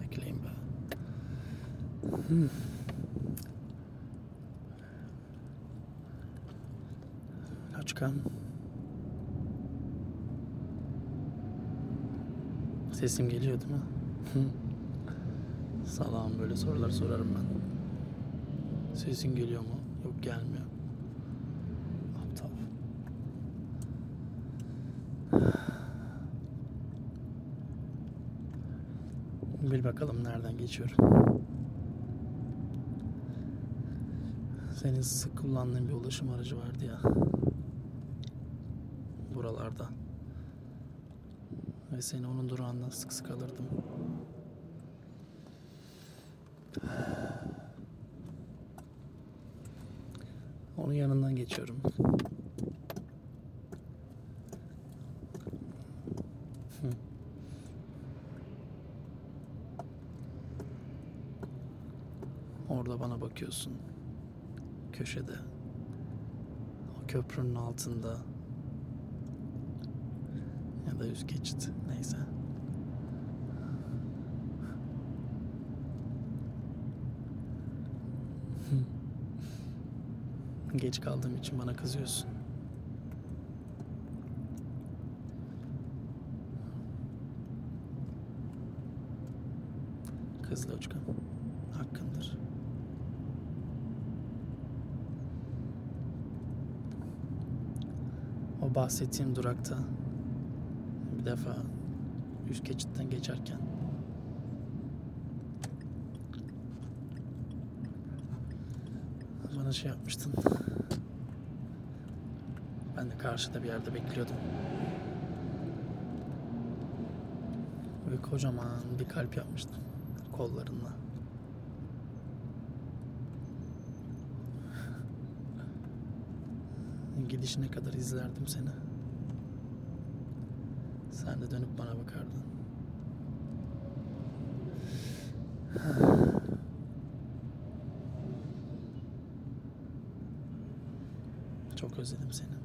Bekleyin be. Hmm. Loçkan. Sesim geliyor değil mi? Salam böyle sorular sorarım ben. Sesin geliyor mu? Yok gelmiyor. Aptal. Bil bakalım nereden geçiyorum. Senin sık kullandığın bir ulaşım aracı vardı ya. Buralarda. Ve seni onun durağından sık sık alırdım. Onun yanından geçiyorum. Hı. Orada bana bakıyorsun. Köşede. O köprünün altında. Ya da üst geçit. Neyse. Geç kaldığım için bana kızıyorsun. Kızla uçkan. Hakkındır. O bahsettiğim durakta bir defa üst geçitten geçerken bana şey yapmıştın. Ben de karşıda bir yerde bekliyordum. Ve kocaman bir kalp yapmıştım kollarınla. Gidişine kadar izlerdim seni. Sen de dönüp bana bakardın. Çok özledim seni.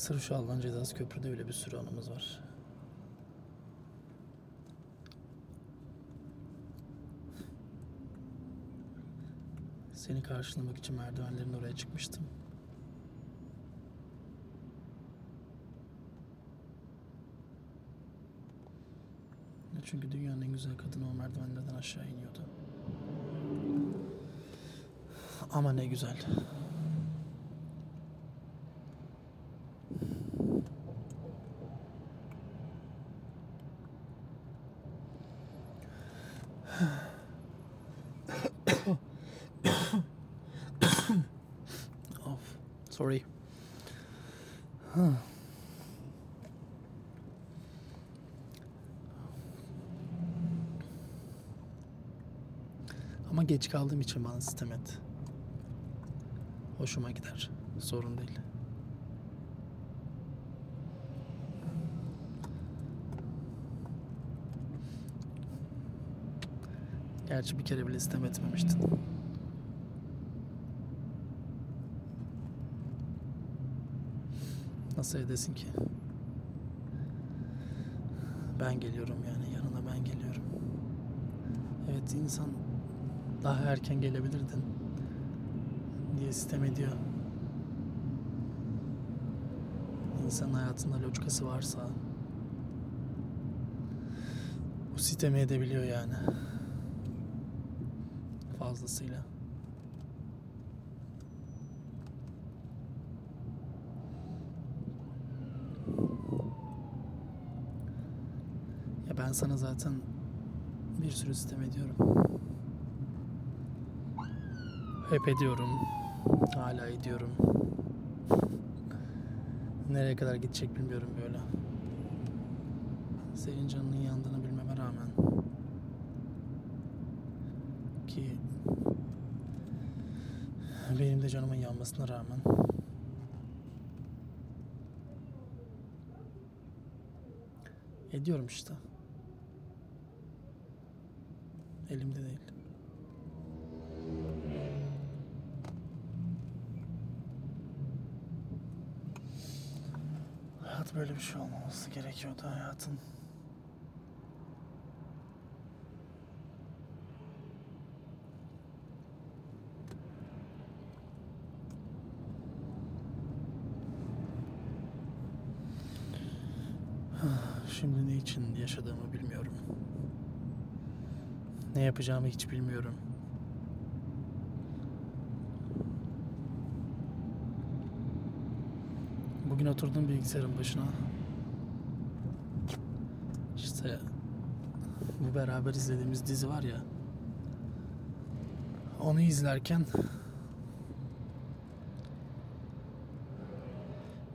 Sırf şu Allah'ın cezası köprüde bile bir sürü anımız var. Seni karşılamak için merdivenlerin oraya çıkmıştım. Çünkü dünyanın en güzel kadını o merdivenlerden aşağı iniyordu. Ama ne güzel. Ama geç kaldığım için bana sistem et. Hoşuma gider. Sorun değil. Gerçi bir kere bile istem etmemiştin. Nasıl edesin ki? Ben geliyorum yani yanına ben geliyorum. Evet insan daha erken gelebilirdin diye sistem ediyor. İnsan hayatında loçkası varsa bu sistemi edebiliyor yani. Fazlasıyla. Ya ben sana zaten bir sürü sistem ediyorum. Hep ediyorum. Hala ediyorum. Nereye kadar gidecek bilmiyorum böyle. Senin canının yandığını bilmeme rağmen ki benim de canımın yanmasına rağmen ediyorum işte. Elimde değil. Hayat böyle bir şey olmaması gerekiyordu hayatın. Şimdi ne için yaşadığımı bilmiyorum. Ne yapacağımı hiç bilmiyorum. Bugün oturdum bilgisayarın başına. İşte bu beraber izlediğimiz dizi var ya. Onu izlerken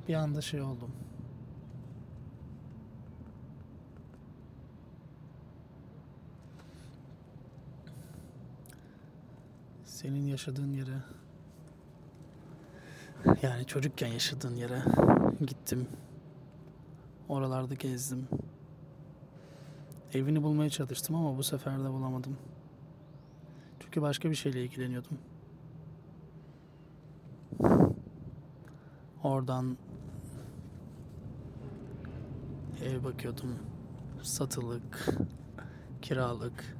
bir anda şey oldum. Senin yaşadığın yere yani çocukken yaşadığın yere gittim. Oralarda gezdim. Evini bulmaya çalıştım ama bu sefer de bulamadım. Çünkü başka bir şeyle ilgileniyordum. Oradan ev bakıyordum. Satılık, kiralık.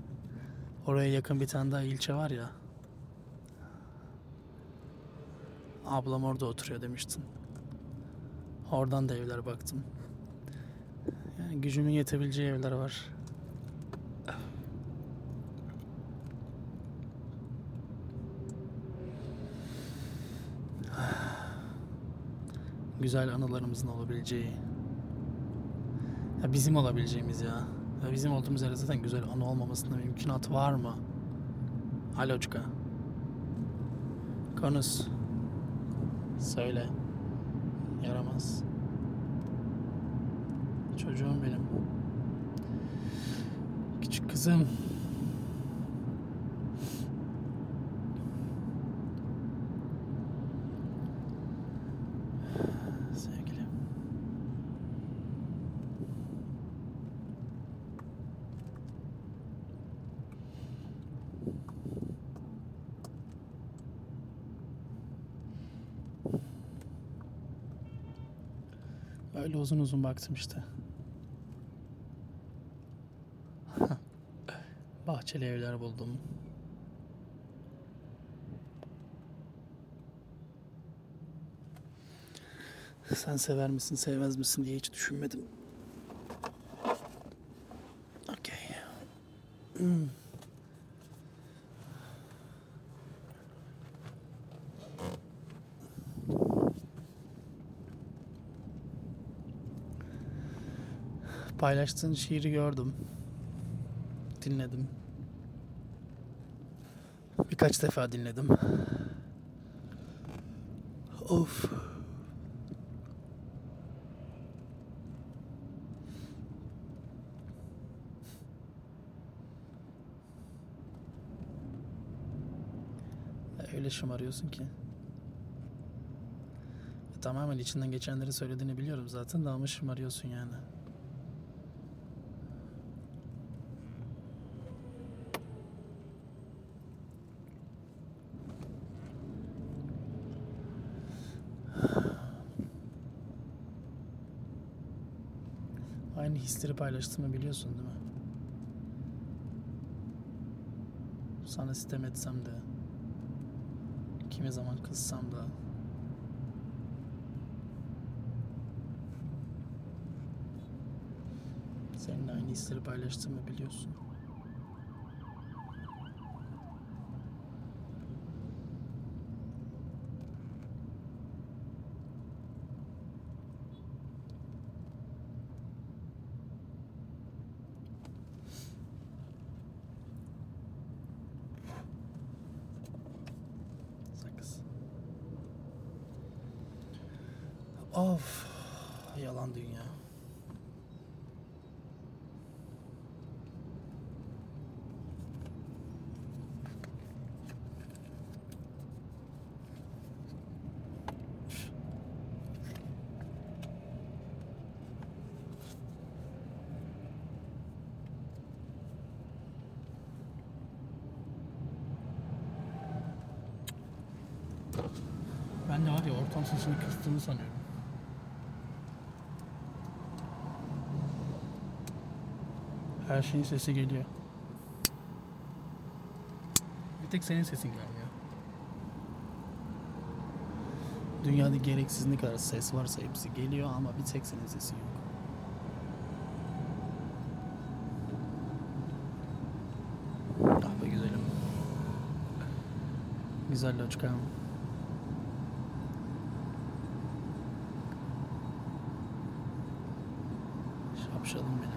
Oraya yakın bir tane daha ilçe var ya. Ablam orada oturuyor demiştin. Oradan da evler baktım. Yani gücümün yetebileceği evler var. Güzel anılarımızın olabileceği. Ya bizim olabileceğimiz ya. ya. Bizim olduğumuz yerde zaten güzel anı olmamasında mümkünat var mı? Aloçka. Konuş. Söyle. Yaramaz. Çocuğum benim. Küçük kızım. Sevgilim. Öyle uzun uzun baktım işte. Bahçeli evler buldum. Sen sever misin, sevmez misin diye hiç düşünmedim. Okey. Hmm. Paylaştığın şiiri gördüm. Dinledim. Birkaç defa dinledim. Of. Öyle şımarıyorsun ki. Tamamen içinden geçenleri söylediğini biliyorum zaten de ama şımarıyorsun yani. Aynı hisleri paylaştığımı biliyorsun değil mi? Sana sitem etsem de, kimi zaman kızsam da, seninle aynı hisleri paylaştığımı biliyorsun. Ben de var ya ortam sesini kıstığını sanıyorum. Her şeyin sesi geliyor. Bir tek senin sesin gelmiyor. Dünyada gereksiz ne kadar ses varsa hepsi geliyor ama bir tek senin sesin yok. Ah be güzelim. Güzel loçkam. Şapşalım benim.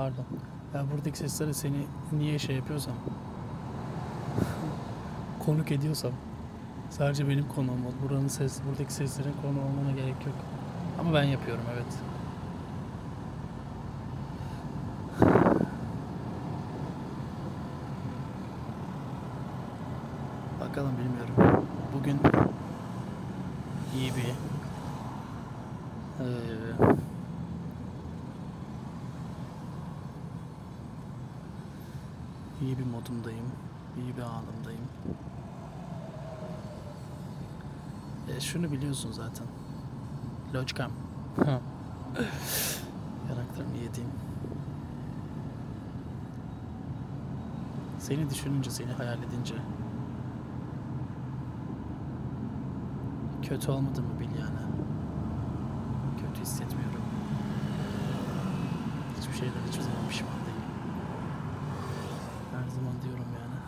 Pardon. Ben buradaki sesleri seni niye şey yapıyorsam konuk ediyorsam sadece benim konuğum ol. Buranın ses, buradaki seslerin konu olmana gerek yok. Ama ben yapıyorum evet. Bakalım bilmiyorum. Bugün iyi bir eee modumdayım. iyi bir anımdayım. E, şunu biliyorsun zaten. Loçkam. Yanaklarını yediğim. Seni düşününce, seni hayal edince kötü olmadığımı bil yani. Kötü hissetmiyorum. Hiçbir şeyden hiçbir zaman pişman değilim. Her zaman diyorum yani.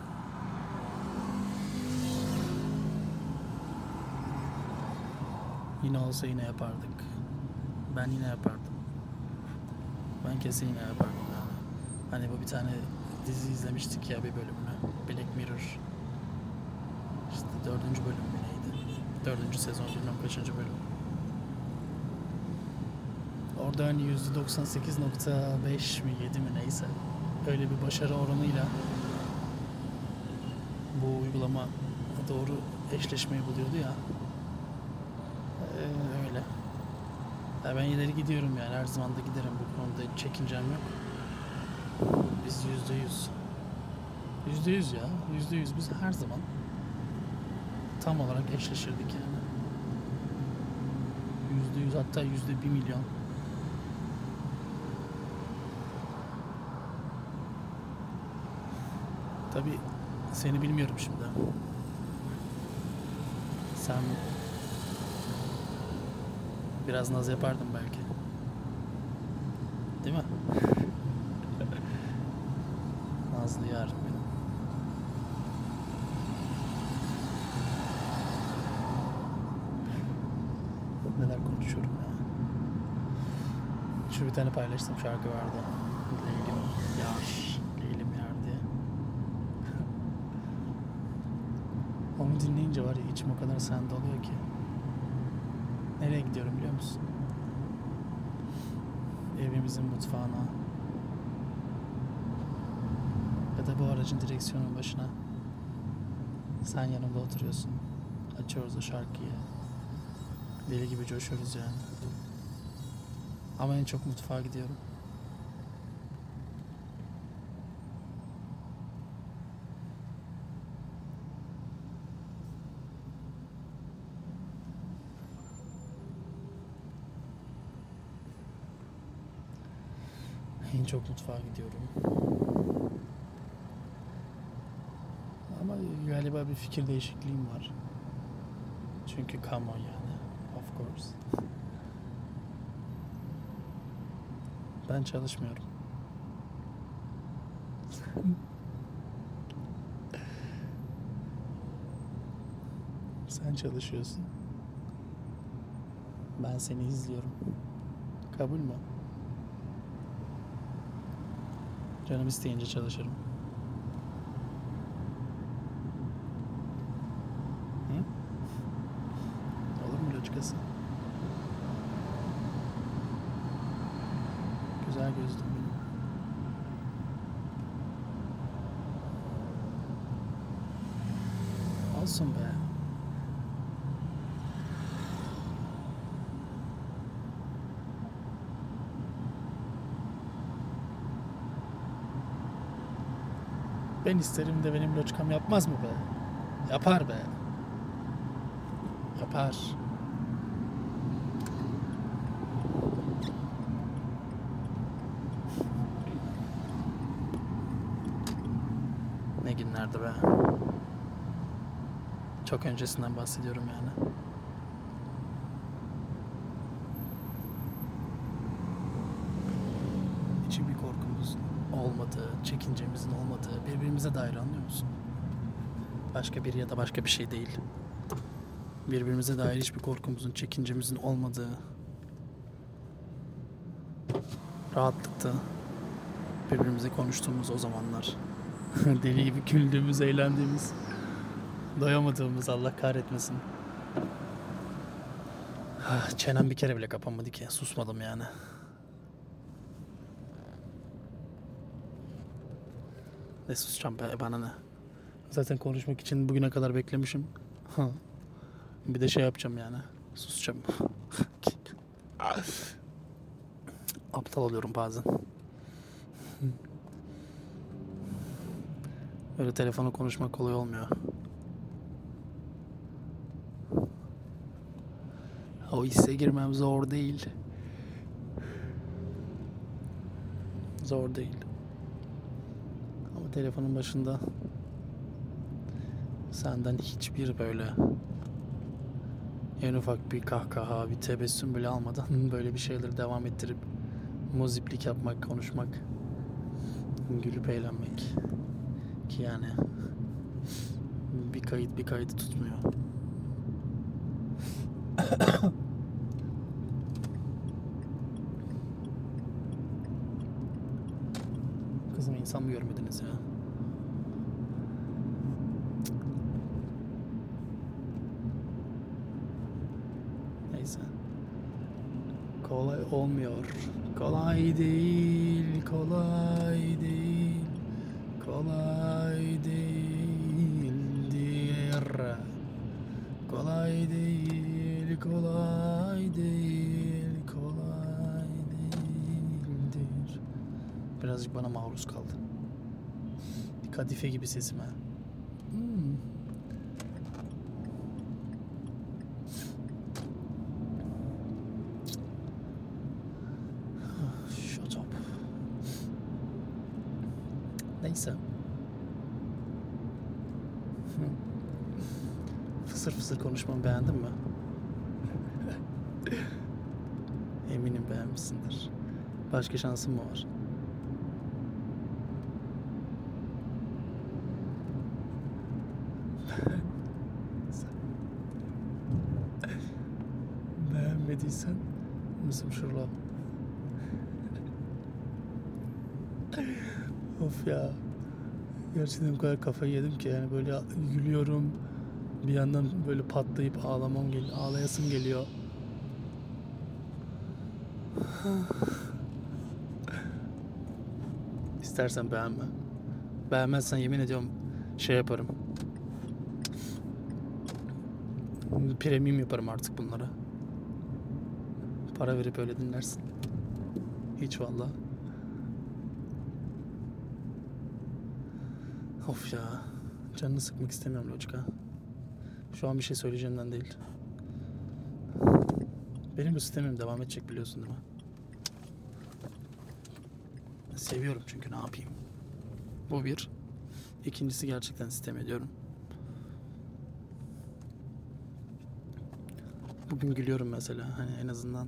Yine olsa yine yapardık. Ben yine yapardım. Ben kesin yine yapardım yani. Hani bu bir tane dizi izlemiştik ya bir bölümünü. Black Mirror. İşte dördüncü bölüm mü neydi? Dördüncü sezon bilmem kaçıncı bölüm. Orada hani %98.5 mi 7 mi neyse öyle bir başarı oranıyla bu uygulama doğru eşleşmeyi buluyordu ya. Ee, öyle. Ya ben ileri gidiyorum yani her zaman da giderim bu konuda çekincem yok. Biz yüzde yüz. Yüzde yüz ya. Yüzde yüz biz her zaman tam olarak eşleşirdik yani. Yüzde yüz hatta yüzde bir milyon. Tabi seni bilmiyorum şimdi. Sen biraz naz yapardın belki. Değil mi? Nazlı yarım benim. Neler konuşuyorum ya. Şu bir tane paylaştığım şarkı vardı. Leylim yar, Leylim yar diye. Onu dinleyince var ya içim o kadar sende oluyor ki. Nereye gidiyorum biliyor musun? Evimizin mutfağına. Ya da bu aracın direksiyonun başına. Sen yanımda oturuyorsun. Açıyoruz o şarkıyı. Deli gibi coşuyoruz yani. Ama en çok mutfağa gidiyorum. En çok mutfağa gidiyorum. Ama galiba bir fikir değişikliğim var. Çünkü come on yani. Of course. Ben çalışmıyorum. Sen çalışıyorsun. Ben seni izliyorum. Kabul mü? Canım isteyince çalışırım. Hı? Olur mu loçkası? Güzel gözlüm benim. Olsun be. Ben isterim de benim loçkam yapmaz mı be? Yapar be. Yapar. Ne günlerdi be. Çok öncesinden bahsediyorum yani. Hiçbir korkumuz olmadığı, çekincemizin olmadığı, birbirimize dair anlıyor musun? Başka biri ya da başka bir şey değil. Birbirimize dair hiçbir korkumuzun, çekincemizin olmadığı rahatlıkta birbirimize konuştuğumuz o zamanlar. Deli gibi güldüğümüz, eğlendiğimiz, doyamadığımız Allah kahretmesin. Ah, Çenem bir kere bile kapanmadı ki. Susmadım yani. Ne susacağım be bana ne. Zaten konuşmak için bugüne kadar beklemişim. Bir de şey yapacağım yani. Susacağım. Aptal oluyorum bazen. Öyle telefona konuşmak kolay olmuyor. O hisse girmem zor değil. Zor değil. Telefonun başında senden hiçbir böyle en ufak bir kahkaha, bir tebessüm bile almadan böyle bir şeyleri devam ettirip muziplik yapmak, konuşmak, gülüp eğlenmek ki yani bir kayıt bir kaydı tutmuyor. Kızım insan mı görmediniz ya? Neyse. Kolay olmuyor. Kolay değil, kolay değil. Kolay değildir. Birazcık bana maruz kaldı. Kadife gibi sesime. Hmm. Shut up. Neyse. Fısır fısır konuşmamı beğendin mi? Eminim beğenmişsindir. Başka şansın mı var? Ya. Gerçekten o kadar kafayı yedim ki yani böyle gülüyorum. Bir yandan böyle patlayıp ağlamam geliyor. Ağlayasım geliyor. İstersen beğenme. Beğenmezsen yemin ediyorum şey yaparım. Premium yaparım artık bunlara. Para verip öyle dinlersin. Hiç valla. Of ya. Canını sıkmak istemiyorum Loçka. Şu an bir şey söyleyeceğimden değil. Benim bu sistemim devam edecek biliyorsun değil mi? Seviyorum çünkü ne yapayım. Bu bir. İkincisi gerçekten sistem ediyorum. Bugün gülüyorum mesela. Hani en azından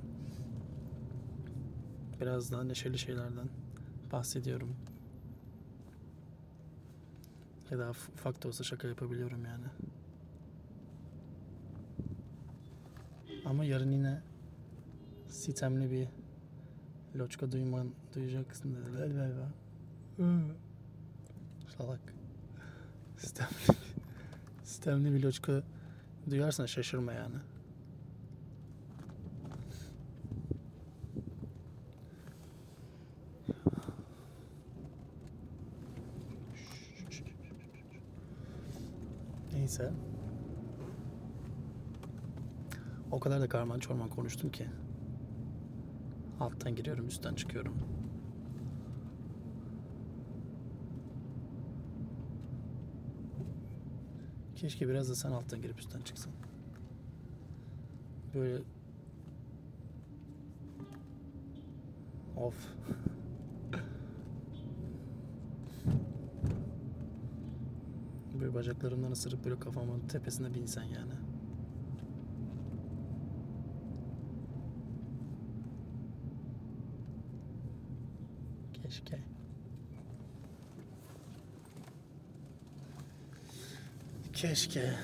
biraz daha neşeli şeylerden bahsediyorum. Ya da ufak da olsa şaka yapabiliyorum yani. Ama yarın yine sitemli bir loçka duyman, duyacaksın dediler galiba. Salak. Sistemli, sistemli bir loçka duyarsan şaşırma yani. neyse. O kadar da karman çorman konuştum ki. Alttan giriyorum, üstten çıkıyorum. Keşke biraz da sen alttan girip üstten çıksan. Böyle Of. Bacaklarımdan ısırıp böyle kafamın tepesine binsen yani. Keşke. Keşke.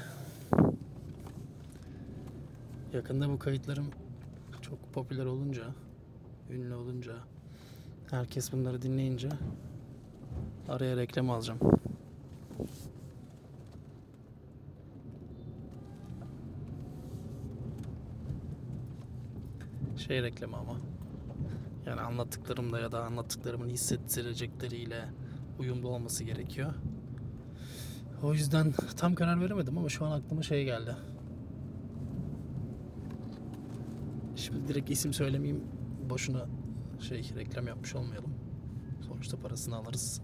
Yakında bu kayıtlarım çok popüler olunca, ünlü olunca, herkes bunları dinleyince araya reklam alacağım. Şey reklamı ama. Yani anlattıklarımla ya da anlattıklarımın hissettirecekleriyle uyumlu olması gerekiyor. O yüzden tam karar veremedim ama şu an aklıma şey geldi. Şimdi direkt isim söylemeyeyim. Boşuna şey reklam yapmış olmayalım. Sonuçta parasını alırız.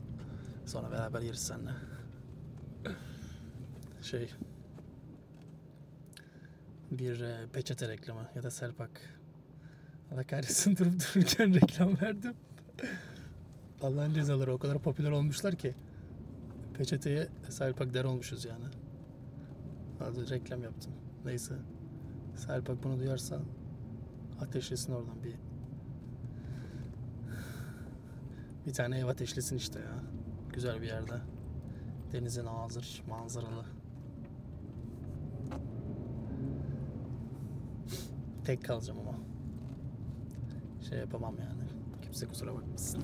Sonra beraber yeriz seninle. Şey bir e, peçete reklamı ya da Selpak. Allah kahretsin durup dururken reklam verdim. Allah'ın cezaları o kadar popüler olmuşlar ki peçeteye Selpak der olmuşuz yani. Az reklam yaptım. Neyse. Selpak bunu duyarsa ateşlesin oradan bir bir tane ev ateşlesin işte ya. Güzel bir yerde. Denizin ağzır, manzaralı. Tek kalacağım ama. Şey yapamam yani. Kimse kusura bakmasın.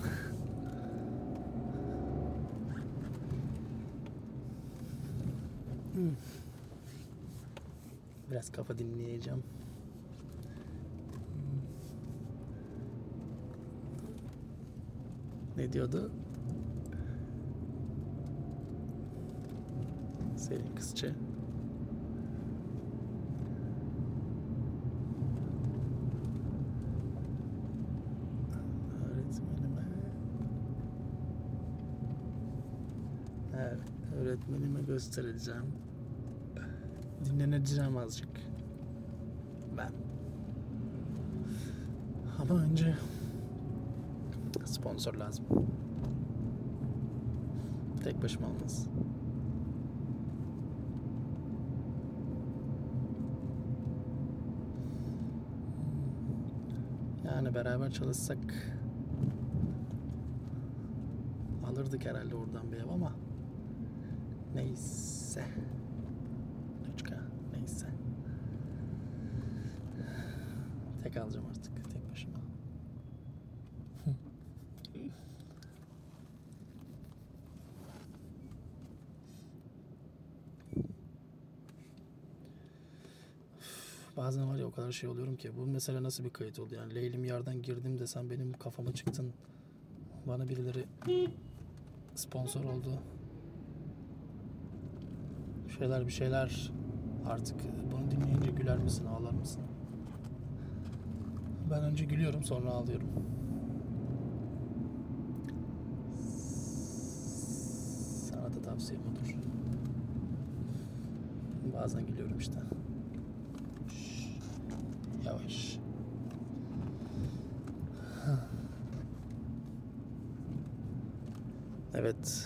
Hmm. Biraz kafa dinleyeceğim. Ne diyordu? Selin Kızçı. Öğretmenime. Evet, öğretmenime göstereceğim. Dinleneceğim azıcık. Ben. Ama önce sponsor lazım. Tek başıma olmaz. Yani beraber çalışsak alırdık herhalde oradan bir ev ama neyse. Lüçka neyse. Tek alacağım artık tek başıma. Bazen var ya o kadar şey oluyorum ki bu mesela nasıl bir kayıt oldu yani Leylim yardan girdim de sen benim kafama çıktın bana birileri sponsor oldu şeyler bir şeyler. Artık bunu dinleyince güler misin ağlar mısın? Ben önce gülüyorum sonra ağlıyorum. Sana da tavsiyem odur. Bazen gülüyorum işte. Yavaş. Evet.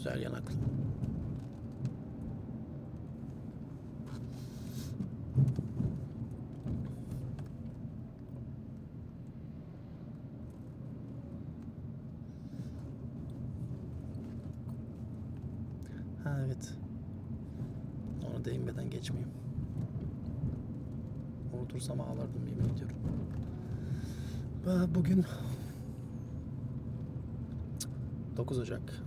Güzel yanaklı. Ha evet. Ona değinmeden geçmeyeyim. Unutursam ağlardım yemin ediyorum. Bugün 9 Ocak.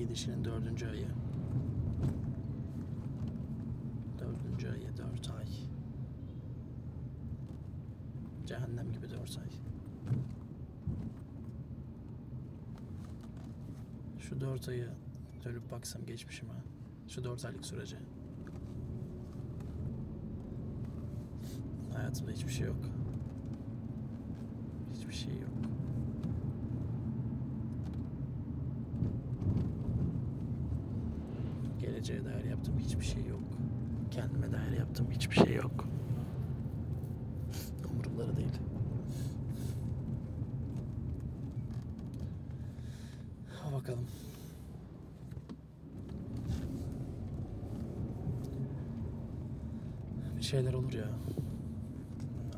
Gidişinin dördüncü ayı. Dördüncü ayı, dört ay. Cehennem gibi dört ay. Şu 4 ayı dönüp baksam geçmişime. Şu 4 aylık sürece. Hayatımda hiçbir şey yok. Hiçbir şey yok. Geleceğe dair yaptığım hiçbir şey yok. Kendime dair yaptığım hiçbir şey yok. Umurumda değil. Ha bakalım. Bir şeyler olur ya.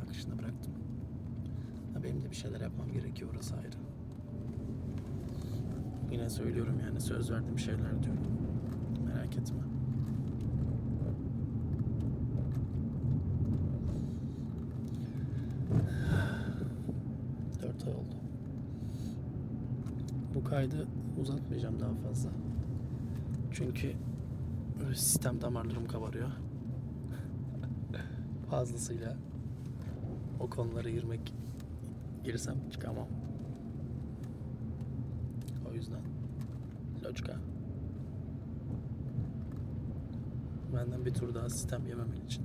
Akışına bıraktım. Ha benim de bir şeyler yapmam gerekiyor orası ayrı. Yine söylüyorum yani söz verdiğim şeyler diyorum. Merak etme. Dört ay oldu. Bu kaydı uzatmayacağım daha fazla. Çünkü sistem damarlarım kabarıyor. Fazlasıyla o konulara girmek girsem çıkamam. O yüzden Loçka. Benden bir tur daha sistem yememen için.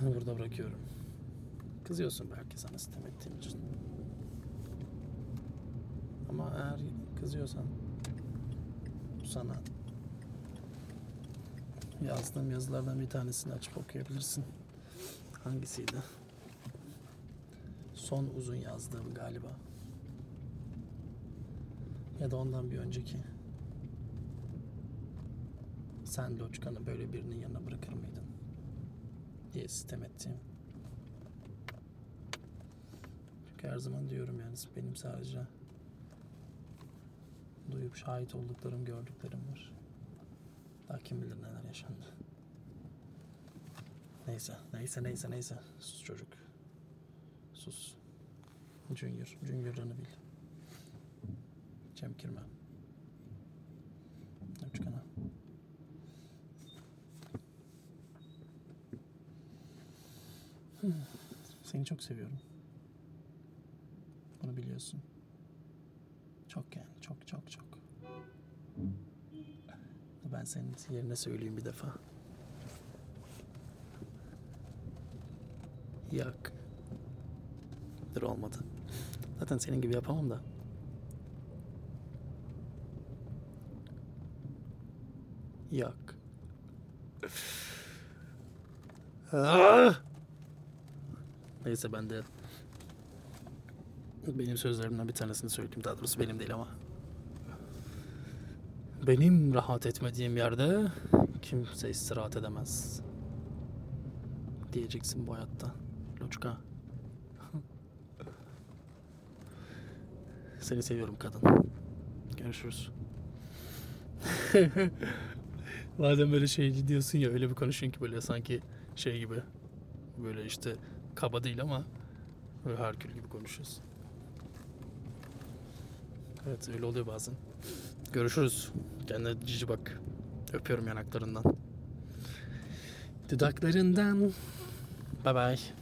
Burada bırakıyorum. Kızıyorsun belki sana sistem ettiğim için. Ama eğer kızıyorsan sana yazdığım yazılardan bir tanesini açıp okuyabilirsin. Hangisiydi? Son uzun yazdığım galiba. Ya da ondan bir önceki. Sen Loçkan'ı böyle birinin yanına bırakır mıydın? Diye sistem ettiğim. Çünkü her zaman diyorum yani benim sadece duyup şahit olduklarım, gördüklerim var. Daha kim bilir neler yaşandı. Neyse, neyse, neyse, neyse. Sus çocuk. Sus. Junior, Junior'ını bil. Çemkirme. Uçkana. Hmm, Seni çok seviyorum. Bunu biliyorsun. Çok yani, çok çok çok. Ben senin yerine söyleyeyim bir defa. Yok. Dur olmadı. Zaten senin gibi yapamam da. Yok. Ah! Neyse ben de benim sözlerimden bir tanesini söyleyeyim. Daha doğrusu benim değil ama. Benim rahat etmediğim yerde kimse istirahat edemez. Diyeceksin bu hayatta. Loçka. Seni seviyorum kadın. Görüşürüz. Madem böyle şey diyorsun ya öyle bir konuşuyorsun ki böyle sanki şey gibi. Böyle işte kaba değil ama böyle Herkül gibi konuşuyorsun. Evet öyle oluyor bazen. Görüşürüz. Kendine cici bak. Öpüyorum yanaklarından. Dudaklarından. Bye bye.